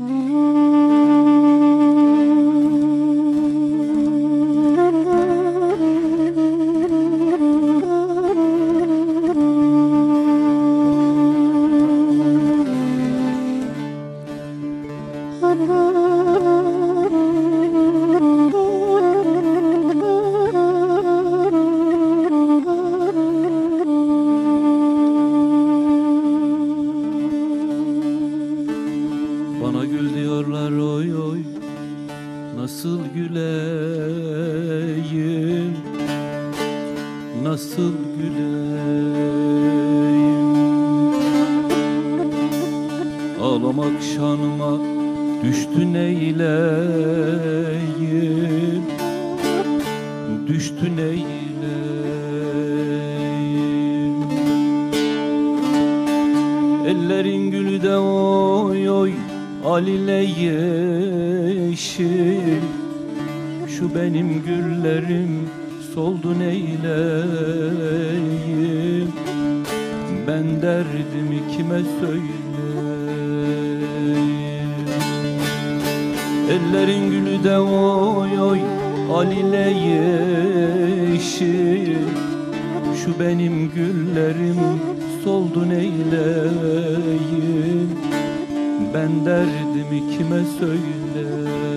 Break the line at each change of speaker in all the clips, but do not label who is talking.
Bana Nasıl güleyim? Ağlamak şanıma düştü neyleyim? Düştü neyleyim? Ellerin gülü de oy oy Alile yeşil. Şu benim güllerim soldu neyleyim Ben derdimi kime söyleyeyim? Ellerin gülü de oy oy Alile yeşil. Şu benim güllerim soldu neyleyim Ben derdimi kime söyleyeyim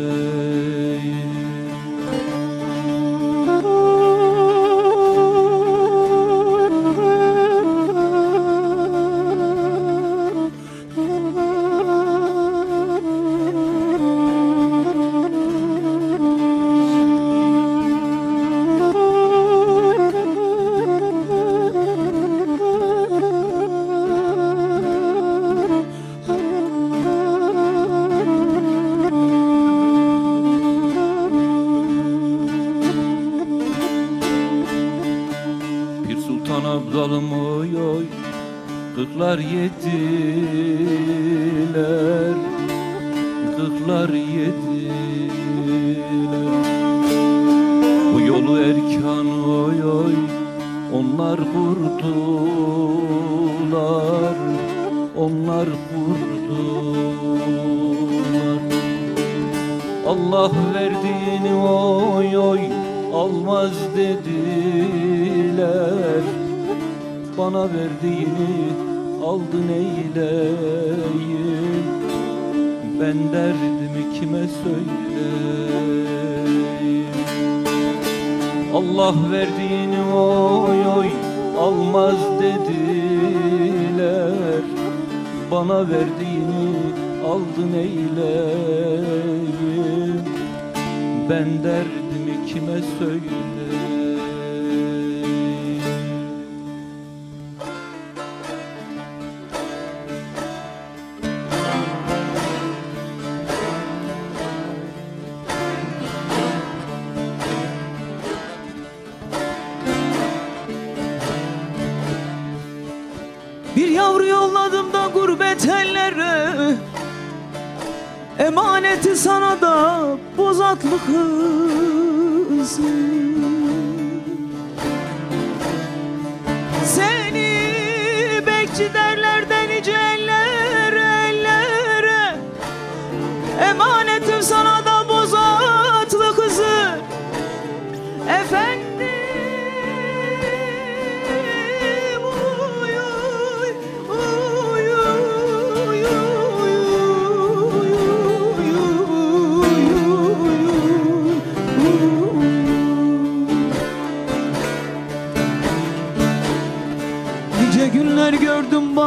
abdalım oy oy. Kırklar yediler Kırklar yediler Bu yolu erkan oy oy. Onlar kurdular Onlar kurdular Allah verdiğini oy oy almaz dediler Bana verdiğini aldı neyleyim Ben derdimi kime söyleyeyim? Allah verdiğini oy oy almaz dediler. Bana verdiğini aldı neyleyim Ben derdimi kime söyleyeyim
yavru yolladım da gurbet ellere. Emaneti sana da bozatlı kızım Seni bekçi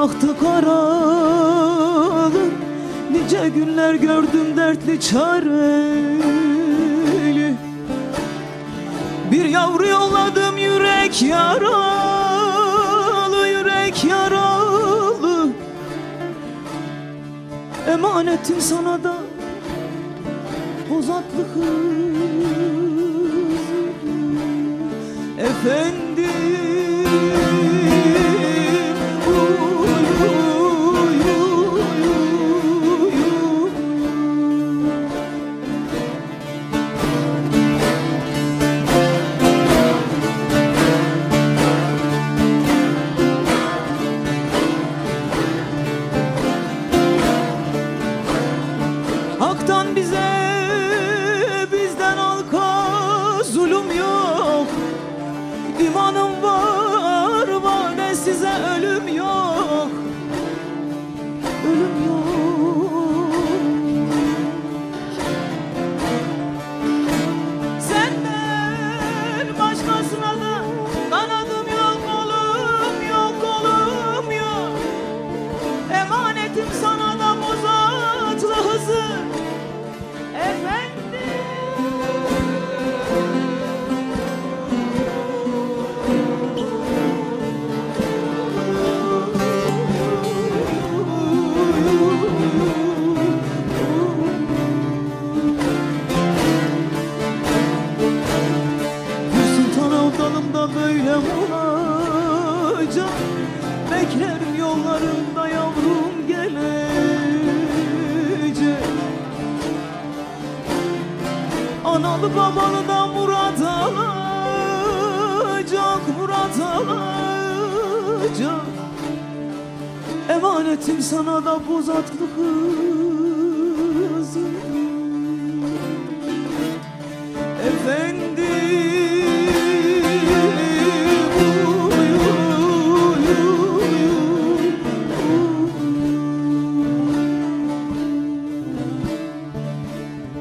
bahtı karalı. Nice günler gördüm dertli çareli. Bir yavru yolladım yürek yaralı Yürek yaralı. Emanetim sana da Bozatlı kız. Efendim kollarında yavrum gelecek. Analı babalı da murat alacak Murat alacak. Emanetim sana da bu zatlığı